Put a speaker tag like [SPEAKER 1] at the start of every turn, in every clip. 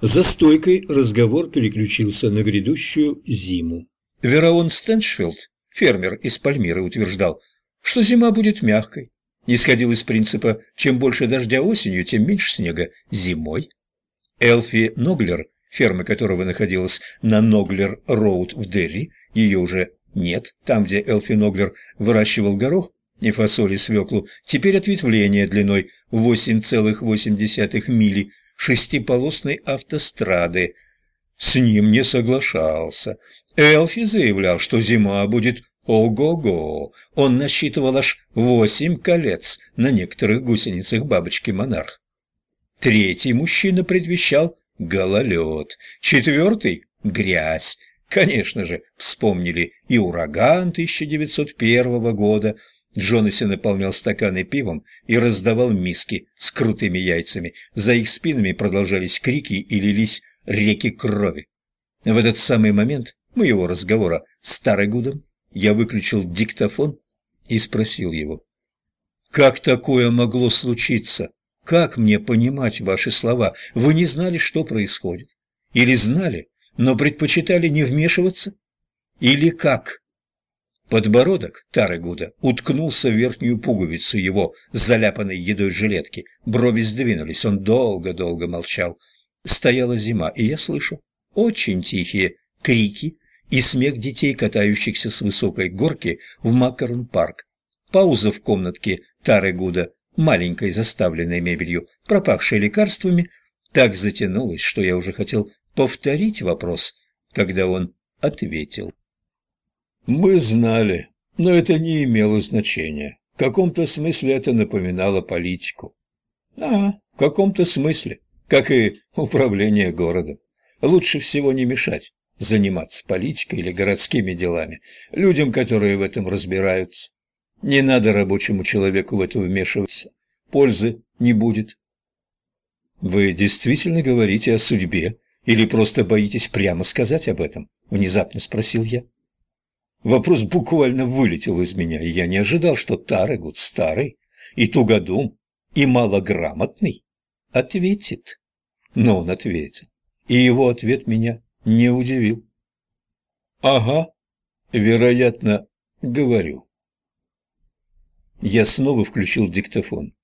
[SPEAKER 1] За стойкой разговор переключился на грядущую зиму. Вераон Стэншфилд, фермер из Пальмиры, утверждал, что зима будет мягкой. Исходил из принципа, чем больше дождя осенью, тем меньше снега зимой. Элфи Ноглер, ферма которого находилась на Ноглер-Роуд в Дерри, ее уже нет, там, где Элфи Ноглер выращивал горох и фасоль и свеклу, теперь ответвление длиной 8,8 мили шестиполосной автострады. С ним не соглашался. Элфи заявлял, что зима будет ого-го. Он насчитывал аж восемь колец на некоторых гусеницах бабочки-монарх. Третий мужчина предвещал гололед, четвертый – грязь. Конечно же, вспомнили и ураган 1901 года. Джонаси наполнял стаканы пивом и раздавал миски с крутыми яйцами. За их спинами продолжались крики и лились реки крови. В этот самый момент моего разговора с Тарегудом я выключил диктофон и спросил его. «Как такое могло случиться? Как мне понимать ваши слова? Вы не знали, что происходит? Или знали, но предпочитали не вмешиваться? Или как?» Подбородок Тарегуда уткнулся в верхнюю пуговицу его заляпанной едой жилетки. Брови сдвинулись, он долго-долго молчал. Стояла зима, и я слышу очень тихие крики и смех детей, катающихся с высокой горки в Макарон-парк. Пауза в комнатке Тарегуда, маленькой заставленной мебелью, пропахшей лекарствами, так затянулась, что я уже хотел повторить вопрос, когда он ответил. Мы знали, но это не имело значения. В каком-то смысле это напоминало политику. А, в каком-то смысле, как и управление городом. Лучше всего не мешать заниматься политикой или городскими делами людям, которые в этом разбираются. Не надо рабочему человеку в это вмешиваться. Пользы не будет. Вы действительно говорите о судьбе или просто боитесь прямо сказать об этом? Внезапно спросил я. Вопрос буквально вылетел из меня, и я не ожидал, что Тарегут старый и тугодум и малограмотный ответит. Но он ответил, и его ответ меня не удивил. «Ага, вероятно, говорю». Я снова включил диктофон.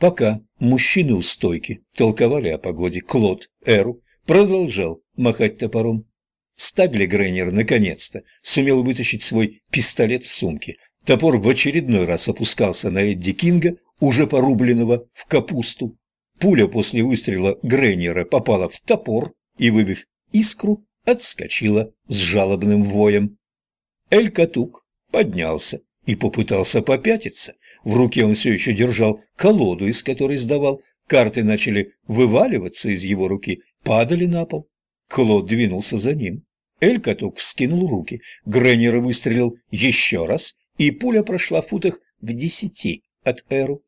[SPEAKER 1] Пока мужчины у стойки толковали о погоде, Клод Эру продолжал махать топором. Стагли Грейнер наконец-то сумел вытащить свой пистолет в сумке. Топор в очередной раз опускался на Эдди Кинга, уже порубленного в капусту. Пуля после выстрела Грейнера попала в топор и, выбив искру, отскочила с жалобным воем. Эль-Катук поднялся и попытался попятиться. В руке он все еще держал колоду, из которой сдавал. Карты начали вываливаться из его руки, падали на пол. Клод двинулся за ним. Эль-Катук вскинул руки, Греннер выстрелил еще раз, и пуля прошла в футах в десяти от Эру.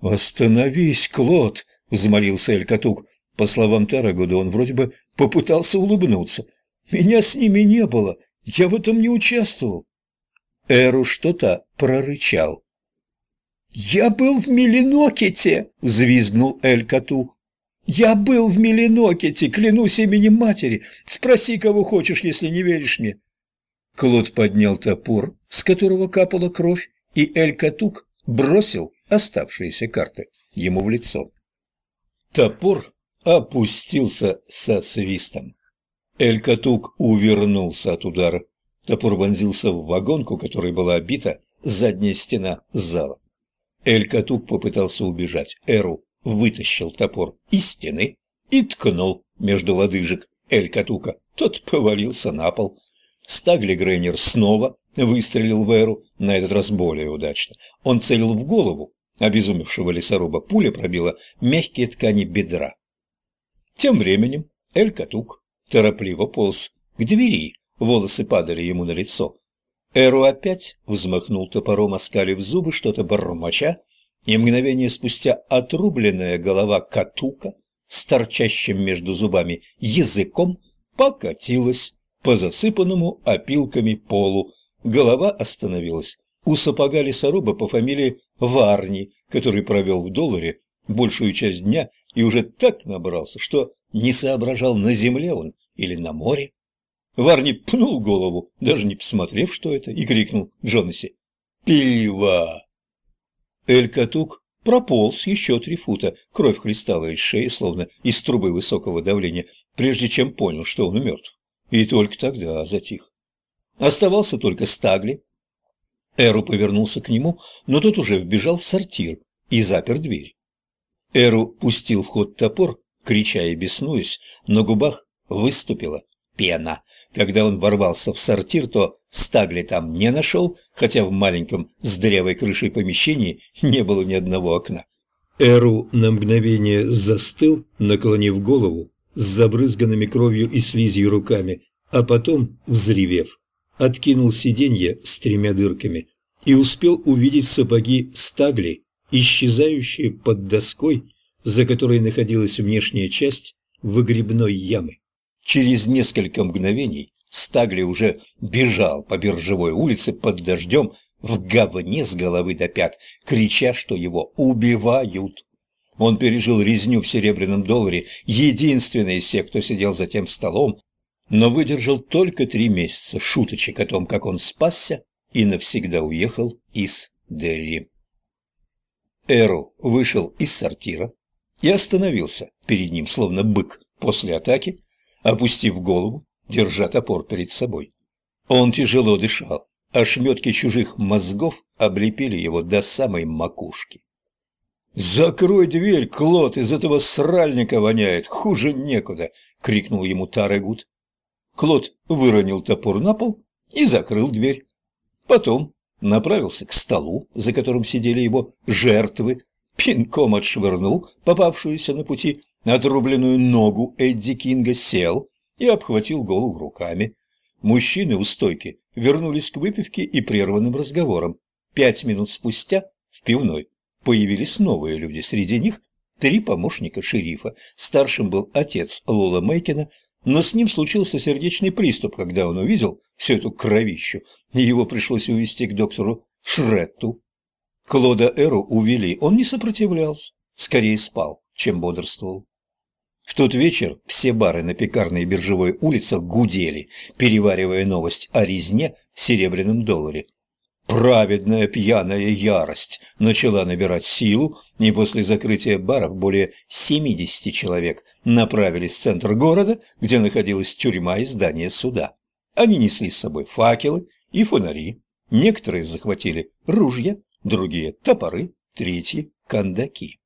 [SPEAKER 1] «Остановись, Клод!» — взмолился Эль-Катук. По словам Тарагуда, он вроде бы попытался улыбнуться. «Меня с ними не было, я в этом не участвовал». Эру что-то прорычал. «Я был в Мелинокете!» — взвизгнул Эль-Катук. Я был в Мелинокете, клянусь именем матери. Спроси, кого хочешь, если не веришь мне. Клод поднял топор, с которого капала кровь, и Эль-Катук бросил оставшиеся карты ему в лицо. Топор опустился со свистом. Эль-Катук увернулся от удара. Топор вонзился в вагонку, которой была обита задняя стена зала. Эль-Катук попытался убежать. Эру вытащил топор из стены и ткнул между лодыжек Эль-Катука. Тот повалился на пол. Стагли Грейнер снова выстрелил в Эру, на этот раз более удачно. Он целил в голову обезумевшего лесоруба. Пуля пробила мягкие ткани бедра. Тем временем Эль-Катук торопливо полз к двери, волосы падали ему на лицо. Эру опять взмахнул топором, оскалив зубы, что-то бормоча, и мгновение спустя отрубленная голова Катука с торчащим между зубами языком покатилась по засыпанному опилками полу. Голова остановилась у сапога лесоруба по фамилии Варни, который провел в долларе большую часть дня, и уже так набрался, что не соображал, на земле он или на море. Варни пнул голову, даже не посмотрев, что это, и крикнул Джонаси «Пиво!». Эль-Катук прополз еще три фута, кровь хлестала из шеи, словно из трубы высокого давления, прежде чем понял, что он мертв. И только тогда затих. Оставался только Стагли. Эру повернулся к нему, но тот уже вбежал в сортир и запер дверь. Эру пустил в ход топор, крича и беснуясь, на губах выступила пена. Когда он ворвался в сортир, то Стагли там не нашел, хотя в маленьком с дырявой крышей помещении не было ни одного окна. Эру на мгновение застыл, наклонив голову, с забрызганными кровью и слизью руками, а потом, взревев, откинул сиденье с тремя дырками и успел увидеть сапоги Стагли, исчезающие под доской, за которой находилась внешняя часть выгребной ямы. Через несколько мгновений Стагли уже бежал по биржевой улице под дождем в говне с головы до пят, крича, что его убивают. Он пережил резню в серебряном долларе, единственный из всех, кто сидел за тем столом, но выдержал только три месяца шуточек о том, как он спасся и навсегда уехал из Дерри. Эру вышел из сортира и остановился перед ним, словно бык после атаки, опустив голову, держа топор перед собой. Он тяжело дышал, а шметки чужих мозгов облепили его до самой макушки. «Закрой дверь, Клод, из этого сральника воняет, хуже некуда!» — крикнул ему Тарегут. Клод выронил топор на пол и закрыл дверь. Потом направился к столу, за которым сидели его жертвы, пинком отшвырнул попавшуюся на пути отрубленную ногу Эдди Кинга, сел и обхватил голову руками. Мужчины у стойки вернулись к выпивке и прерванным разговорам. Пять минут спустя в пивной появились новые люди. Среди них три помощника шерифа. Старшим был отец Лола Мейкина, но с ним случился сердечный приступ, когда он увидел всю эту кровищу, и его пришлось увезти к доктору Шретту. Клода Эру увели, он не сопротивлялся, скорее спал, чем бодрствовал. В тот вечер все бары на пекарной и биржевой улицах гудели, переваривая новость о резне в серебряном долларе. Праведная пьяная ярость начала набирать силу, и после закрытия баров более 70 человек направились в центр города, где находилась тюрьма и здание суда. Они несли с собой факелы и фонари. Некоторые захватили ружья, другие – топоры, третьи – кандаки.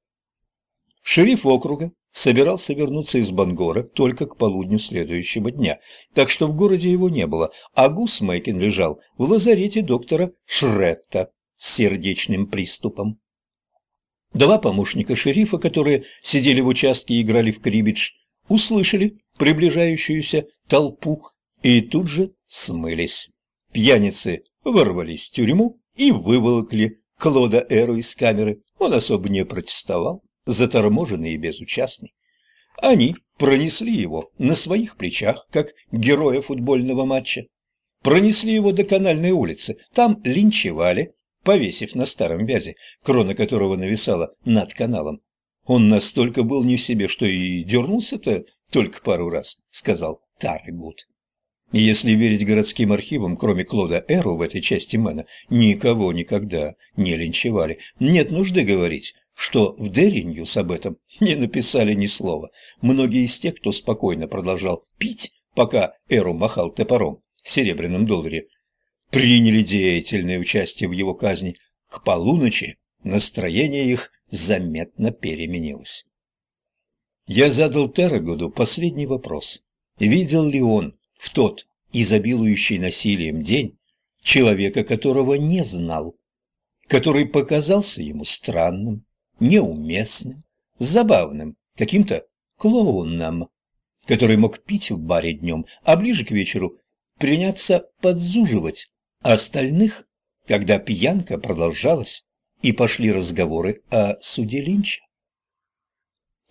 [SPEAKER 1] Шериф округа собирался вернуться из Бангора только к полудню следующего дня, так что в городе его не было, а Гус Мэйкин лежал в лазарете доктора Шретта с сердечным приступом. Два помощника шерифа, которые сидели в участке и играли в крибидж, услышали приближающуюся толпу и тут же смылись. Пьяницы ворвались в тюрьму и выволокли Клода Эру из камеры. Он особо не протестовал заторможенный и безучастный. Они пронесли его на своих плечах, как героя футбольного матча. Пронесли его до канальной улицы, там линчевали, повесив на старом вязе, крона которого нависала над каналом. Он настолько был не в себе, что и дернулся-то только пару раз, сказал Тарегут. И если верить городским архивам, кроме Клода Эру в этой части Мэна, никого никогда не линчевали. Нет нужды говорить, что в Дериньюс об этом не написали ни слова. Многие из тех, кто спокойно продолжал пить, пока Эру махал топором в серебряном долларе, приняли деятельное участие в его казни. К полуночи настроение их заметно переменилось. Я задал Террагоду последний вопрос. Видел ли он в тот изобилующий насилием день человека, которого не знал, который показался ему странным, неуместным, забавным, каким-то клоуном, который мог пить в баре днем, а ближе к вечеру приняться подзуживать остальных, когда пьянка продолжалась и пошли разговоры о суде Линча.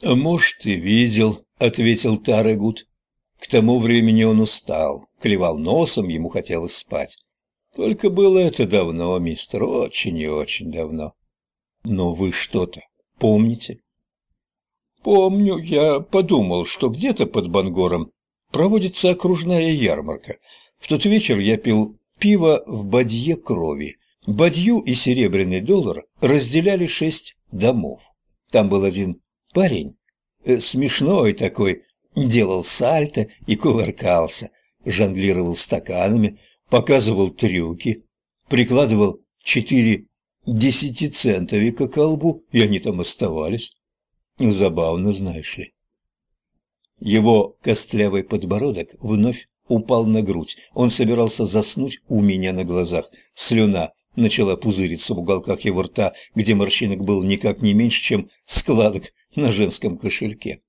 [SPEAKER 1] «Может, и видел», — ответил Тарегут. К тому времени он устал, клевал носом, ему хотелось спать. Только было это давно, мистер, очень и очень давно. Но вы что-то помните? Помню, я подумал, что где-то под Бангором проводится окружная ярмарка. В тот вечер я пил пиво в бадье крови. Бадью и серебряный доллар разделяли шесть домов. Там был один парень, э, смешной такой, делал сальто и кувыркался, жонглировал стаканами, показывал трюки, прикладывал четыре десятицентовика к колбу, и они там оставались. Забавно, знаешь ли. Его костлявый подбородок вновь упал на грудь. Он собирался заснуть у меня на глазах. Слюна начала пузыриться в уголках его рта, где морщинок был никак не меньше, чем складок на женском кошельке.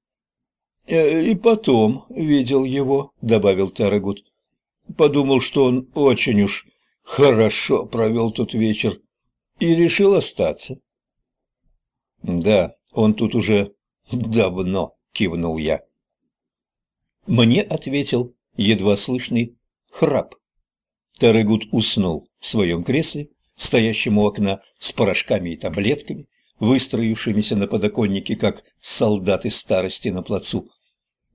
[SPEAKER 1] «Э, «И потом видел его», — добавил Тарагут. «Подумал, что он очень уж хорошо провел тот вечер и решил остаться». «Да, он тут уже давно», — кивнул я. Мне ответил едва слышный храп. Тарыгут уснул в своем кресле, стоящем у окна, с порошками и таблетками, выстроившимися на подоконнике, как солдаты старости на плацу.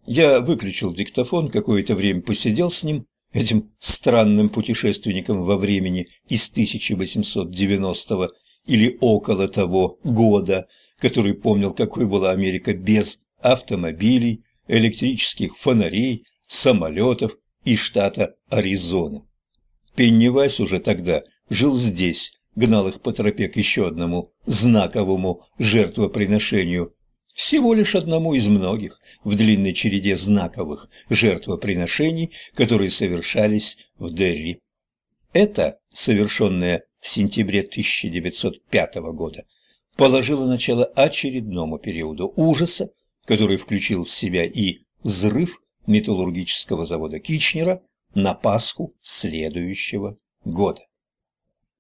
[SPEAKER 1] Я выключил диктофон, какое-то время посидел с ним, этим странным путешественником во времени из 1890 или около того года, который помнил, какой была Америка без автомобилей, электрических фонарей, самолетов и штата Аризона. Пеннивайс уже тогда жил здесь, гнал их по тропе к еще одному знаковому жертвоприношению, всего лишь одному из многих в длинной череде знаковых жертвоприношений, которые совершались в Дерри. Это, совершенное в сентябре 1905 года, положило начало очередному периоду ужаса, который включил в себя и взрыв металлургического завода Кичнера на Пасху следующего года.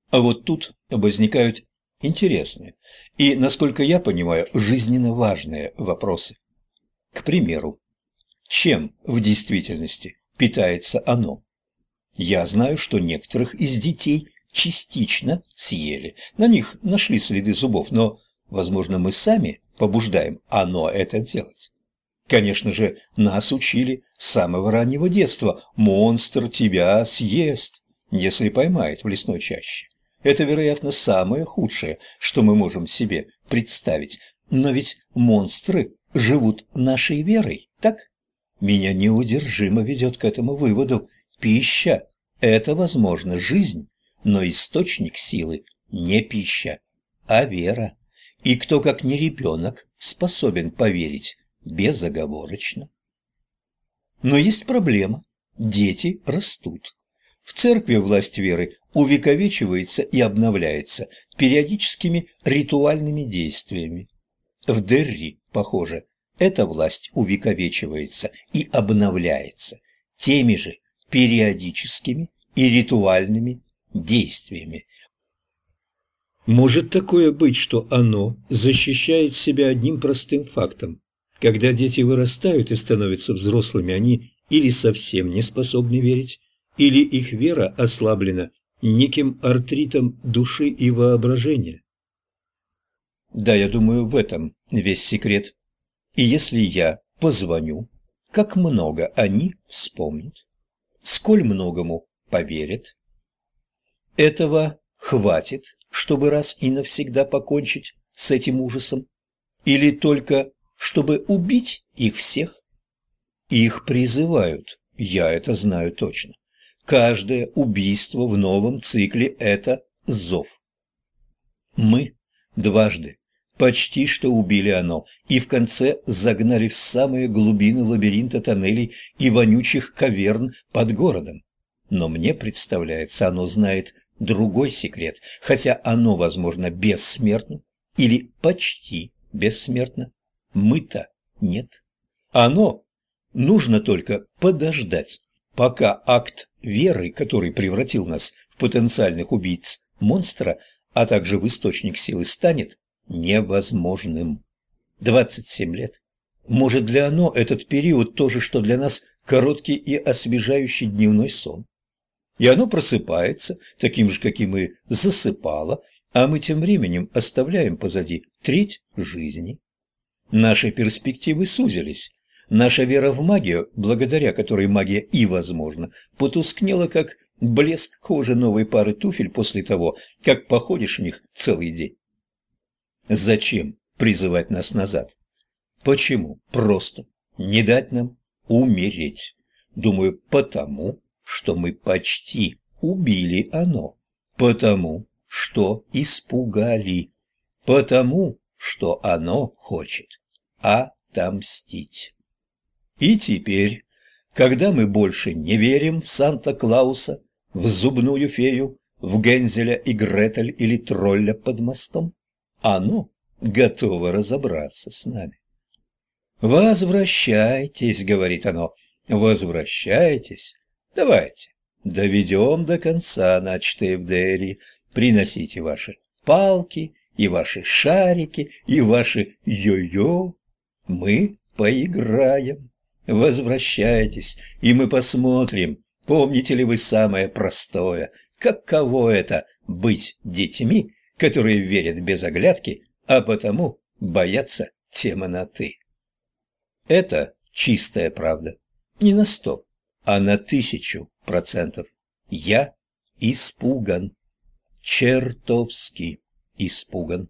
[SPEAKER 1] А вот тут возникают интересные и, насколько я понимаю, жизненно важные вопросы. К примеру, чем в действительности питается оно? Я знаю, что некоторых из детей частично съели, на них нашли следы зубов, но, возможно, мы сами побуждаем оно это делать. Конечно же, нас учили с самого раннего детства. Монстр тебя съест, если поймает в лесной чаще. Это, вероятно, самое худшее, что мы можем себе представить. Но ведь монстры живут нашей верой, так? Меня неудержимо ведет к этому выводу. Пища – это, возможно, жизнь, но источник силы не пища, а вера. И кто, как не ребенок, способен поверить безоговорочно? Но есть проблема. Дети растут. В церкви власть веры увековечивается и обновляется периодическими ритуальными действиями. В Дерри, похоже, эта власть увековечивается и обновляется теми же периодическими и ритуальными действиями, может такое быть, что оно защищает себя одним простым фактом. Когда дети вырастают и становятся взрослыми, они или совсем не способны верить, или их вера ослаблена неким артритом души и воображения. Да, я думаю, в этом весь секрет. И если я позвоню, как много они вспомнят, сколь многому поверят. Этого хватит чтобы раз и навсегда покончить с этим ужасом? Или только чтобы убить их всех? Их призывают, я это знаю точно. Каждое убийство в новом цикле – это зов. Мы дважды почти что убили оно, и в конце загнали в самые глубины лабиринта тоннелей и вонючих каверн под городом. Но мне представляется, оно знает другой секрет, хотя оно, возможно, бессмертно или почти бессмертно, мы-то нет. Оно нужно только подождать, пока акт веры, который превратил нас в потенциальных убийц монстра, а также в источник силы, станет невозможным. 27 лет. Может, для оно этот период то же, что для нас короткий и освежающий дневной сон и оно просыпается, таким же, каким и засыпало, а мы тем временем оставляем позади треть жизни. Наши перспективы сузились. Наша вера в магию, благодаря которой магия и возможна, потускнела, как блеск кожи новой пары туфель после того, как походишь в них целый день. Зачем призывать нас назад? Почему? Просто не дать нам умереть. Думаю, потому, что мы почти убили оно. Потому, что испугали. Потому, что оно хочет отомстить. И теперь, когда мы больше не верим в Санта-Клауса, в зубную фею, в Гензеля и Гретель или тролля под мостом, оно готово разобраться с нами. «Возвращайтесь», — говорит оно, — «возвращайтесь. Давайте, доведем до конца начатое в Дерри. Приносите ваши палки и ваши шарики и ваши йо-йо. Мы поиграем. Возвращайтесь, и мы посмотрим, помните ли вы самое простое, каково это быть детьми, которые верят без оглядки, а потому боятся темноты. Это чистая правда. Не на сто, а на тысячу процентов. Я испуган. Чертовски испуган.